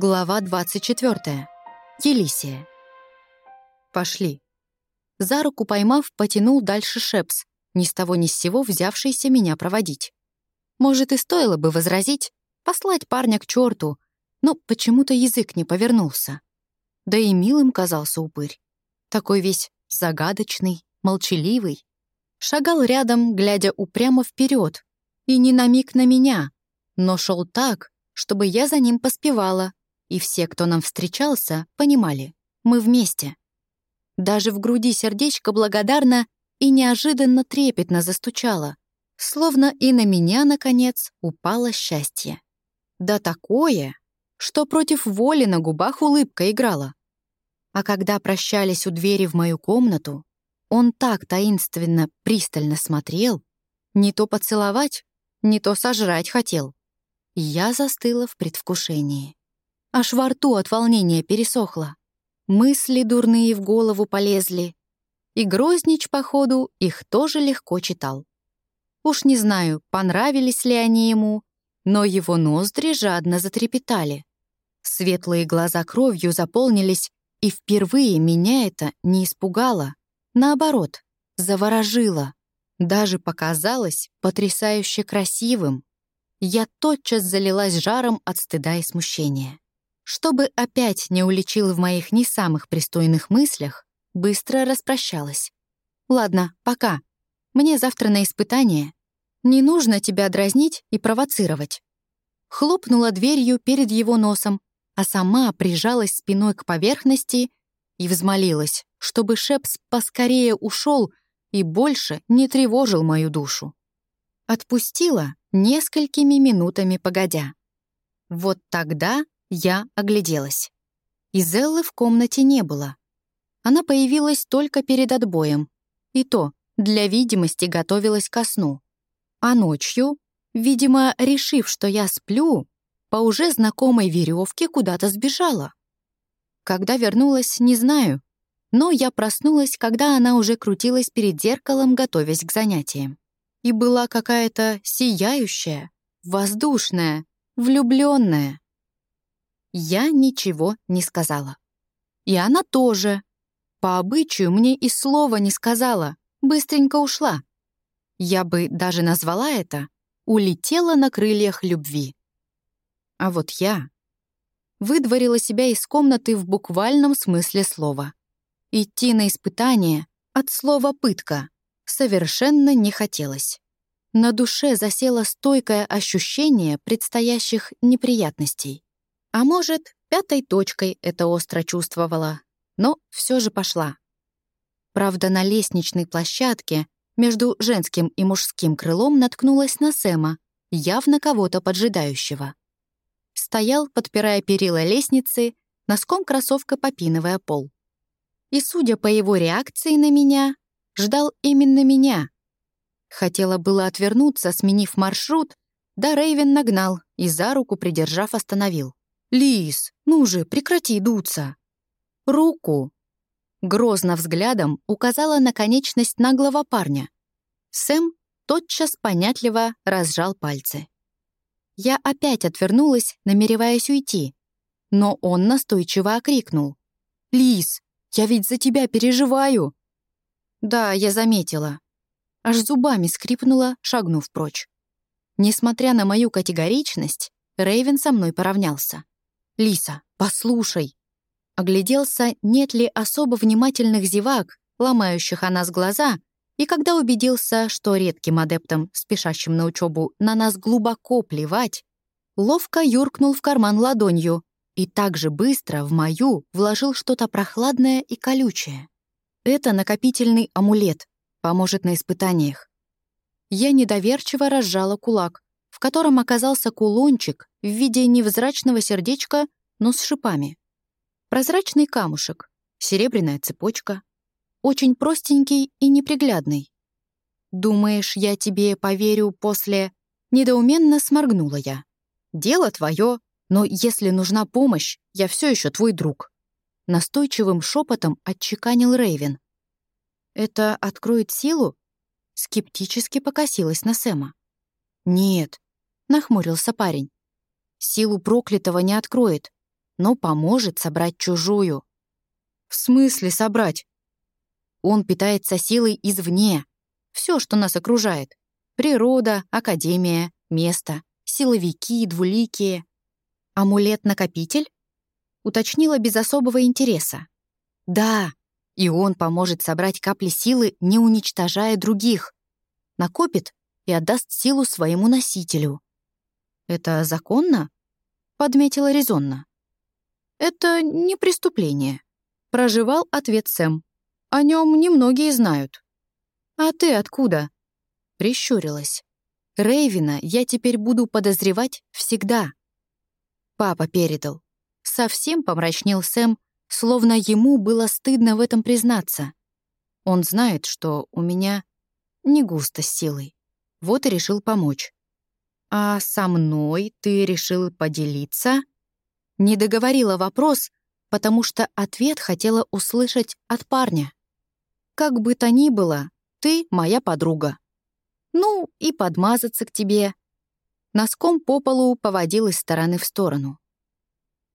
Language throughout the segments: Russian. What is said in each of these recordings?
Глава 24. Елисия. Пошли. За руку поймав, потянул дальше Шепс, ни с того ни с сего взявшийся меня проводить. Может, и стоило бы возразить, послать парня к черту, но почему-то язык не повернулся. Да и милым казался упырь. Такой весь загадочный, молчаливый. Шагал рядом, глядя упрямо вперед, и не на миг на меня, но шел так, чтобы я за ним поспевала, и все, кто нам встречался, понимали — мы вместе. Даже в груди сердечко благодарно и неожиданно трепетно застучало, словно и на меня, наконец, упало счастье. Да такое, что против воли на губах улыбка играла. А когда прощались у двери в мою комнату, он так таинственно, пристально смотрел, не то поцеловать, не то сожрать хотел. Я застыла в предвкушении. Аж во рту от волнения пересохло. Мысли дурные в голову полезли. И Грознич, походу, их тоже легко читал. Уж не знаю, понравились ли они ему, но его ноздри жадно затрепетали. Светлые глаза кровью заполнились, и впервые меня это не испугало. Наоборот, заворожило. Даже показалось потрясающе красивым. Я тотчас залилась жаром от стыда и смущения. Чтобы опять не уличил в моих не самых пристойных мыслях, быстро распрощалась. «Ладно, пока. Мне завтра на испытание. Не нужно тебя дразнить и провоцировать». Хлопнула дверью перед его носом, а сама прижалась спиной к поверхности и взмолилась, чтобы Шепс поскорее ушел и больше не тревожил мою душу. Отпустила несколькими минутами погодя. Вот тогда я огляделась. Изеллы в комнате не было. Она появилась только перед отбоем. И то, для видимости, готовилась ко сну. А ночью, видимо, решив, что я сплю, по уже знакомой веревке куда-то сбежала. Когда вернулась, не знаю, но я проснулась, когда она уже крутилась перед зеркалом, готовясь к занятиям. И была какая-то сияющая, воздушная, влюбленная. Я ничего не сказала. И она тоже. По обычаю мне и слова не сказала, быстренько ушла. Я бы даже назвала это «улетела на крыльях любви». А вот я выдворила себя из комнаты в буквальном смысле слова. Идти на испытание от слова «пытка» совершенно не хотелось. На душе засело стойкое ощущение предстоящих неприятностей. А может, пятой точкой это остро чувствовала, но все же пошла. Правда, на лестничной площадке между женским и мужским крылом наткнулась на Сэма, явно кого-то поджидающего. Стоял, подпирая перила лестницы, носком кроссовка попинывая пол. И, судя по его реакции на меня, ждал именно меня. Хотела было отвернуться, сменив маршрут, да Рейвен нагнал и за руку придержав остановил. «Лис, ну же, прекрати дуться!» «Руку!» Грозно взглядом указала на конечность наглого парня. Сэм тотчас понятливо разжал пальцы. Я опять отвернулась, намереваясь уйти, но он настойчиво окрикнул. «Лис, я ведь за тебя переживаю!» «Да, я заметила». Аж зубами скрипнула, шагнув прочь. Несмотря на мою категоричность, Рейвен со мной поравнялся. «Лиса, послушай!» Огляделся, нет ли особо внимательных зевак, ломающих о нас глаза, и когда убедился, что редким адептам, спешащим на учебу, на нас глубоко плевать, ловко юркнул в карман ладонью и так же быстро в мою вложил что-то прохладное и колючее. Это накопительный амулет, поможет на испытаниях. Я недоверчиво разжала кулак, в котором оказался кулончик в виде невзрачного сердечка, но с шипами. Прозрачный камушек, серебряная цепочка. Очень простенький и неприглядный. «Думаешь, я тебе поверю после...» Недоуменно сморгнула я. «Дело твое, но если нужна помощь, я все еще твой друг». Настойчивым шепотом отчеканил Рейвен. «Это откроет силу?» Скептически покосилась на Сэма. «Нет, — нахмурился парень. «Силу проклятого не откроет, но поможет собрать чужую. В смысле собрать? Он питается силой извне. Все, что нас окружает. Природа, академия, место, силовики, двуликие. Амулет-накопитель? Уточнила без особого интереса. Да, и он поможет собрать капли силы, не уничтожая других. Накопит и отдаст силу своему носителю. «Это законно?» — подметила резонно. «Это не преступление», — проживал ответ Сэм. «О нем немногие знают». «А ты откуда?» — прищурилась. «Рейвина я теперь буду подозревать всегда». Папа передал. Совсем помрачнел Сэм, словно ему было стыдно в этом признаться. Он знает, что у меня не густо с силой. Вот и решил помочь. «А со мной ты решил поделиться?» Не договорила вопрос, потому что ответ хотела услышать от парня. «Как бы то ни было, ты моя подруга. Ну, и подмазаться к тебе». Носком по полу поводил из стороны в сторону.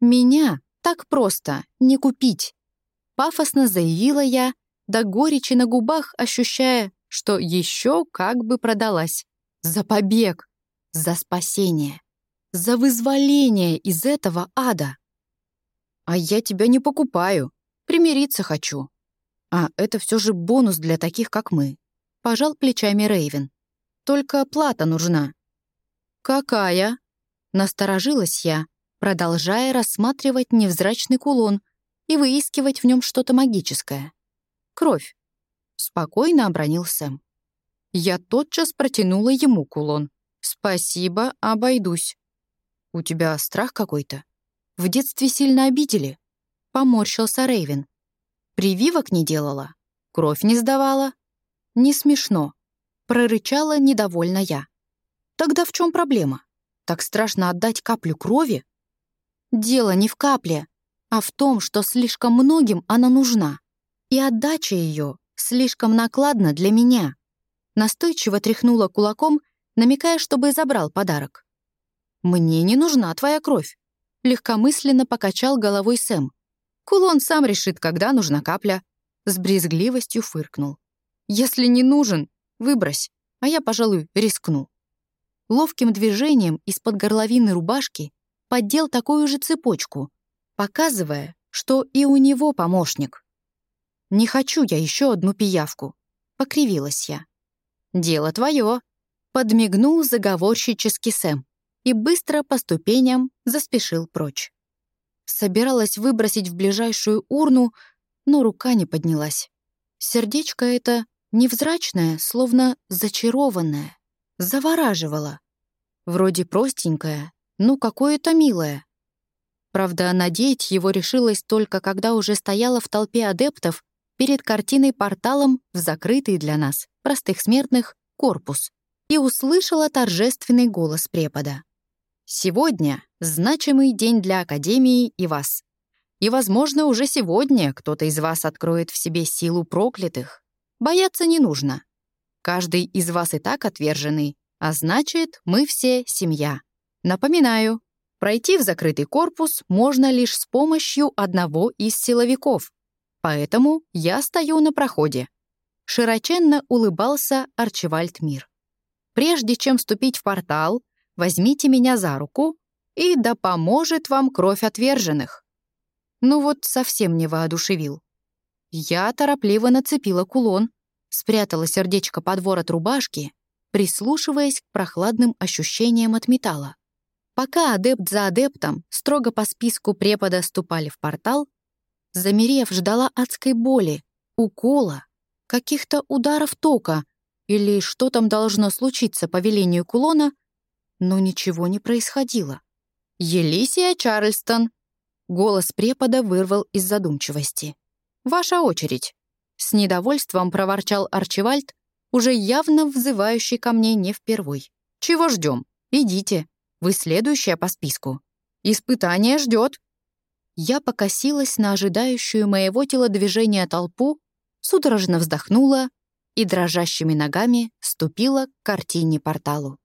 «Меня так просто не купить», — пафосно заявила я, до горечи на губах ощущая, что еще как бы продалась. За побег, за спасение, за вызволение из этого ада. А я тебя не покупаю, примириться хочу. А это все же бонус для таких, как мы. Пожал плечами Рейвен. Только плата нужна. Какая? Насторожилась я, продолжая рассматривать невзрачный кулон и выискивать в нем что-то магическое. Кровь. Спокойно обронил Сэм. Я тотчас протянула ему кулон. «Спасибо, обойдусь». «У тебя страх какой-то? В детстве сильно обидели?» Поморщился Рейвен. «Прививок не делала? Кровь не сдавала?» «Не смешно», — прорычала недовольно я. «Тогда в чем проблема? Так страшно отдать каплю крови?» Дело не в капле, а в том, что слишком многим она нужна. И отдача ее слишком накладна для меня. Настойчиво тряхнула кулаком, намекая, чтобы забрал подарок. «Мне не нужна твоя кровь», — легкомысленно покачал головой Сэм. «Кулон сам решит, когда нужна капля». С брезгливостью фыркнул. «Если не нужен, выбрось, а я, пожалуй, рискну». Ловким движением из-под горловины рубашки поддел такую же цепочку, показывая, что и у него помощник. «Не хочу я еще одну пиявку», — покривилась я. «Дело твое», — подмигнул заговорщический Сэм и быстро по ступеням заспешил прочь. Собиралась выбросить в ближайшую урну, но рука не поднялась. Сердечко это невзрачное, словно зачарованное, завораживало. Вроде простенькое, ну, какое-то милое. Правда, надеть его решилась только когда уже стояла в толпе адептов перед картиной-порталом в закрытый для нас, простых смертных, корпус и услышала торжественный голос препода. «Сегодня значимый день для Академии и вас. И, возможно, уже сегодня кто-то из вас откроет в себе силу проклятых. Бояться не нужно. Каждый из вас и так отверженный, а значит, мы все семья. Напоминаю, пройти в закрытый корпус можно лишь с помощью одного из силовиков. Поэтому я стою на проходе. Широченно улыбался Арчевальд Мир. Прежде чем вступить в портал, возьмите меня за руку, и да поможет вам кровь отверженных. Ну вот совсем не воодушевил. Я торопливо нацепила кулон, спрятала сердечко под ворот рубашки, прислушиваясь к прохладным ощущениям от металла. Пока адепт за адептом строго по списку препода ступали в портал, замерев, ждала адской боли, укола, каких-то ударов тока или что там должно случиться по велению кулона, но ничего не происходило. «Елисия Чарльстон!» Голос препода вырвал из задумчивости. «Ваша очередь!» С недовольством проворчал Арчевальд, уже явно взывающий ко мне не впервой. «Чего ждем? Идите!» Вы следующая по списку. Испытание ждет. Я покосилась на ожидающую моего телодвижения толпу, судорожно вздохнула и дрожащими ногами ступила к картине-порталу.